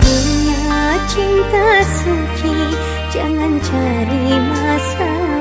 punya cinta suci Jangan cari masalah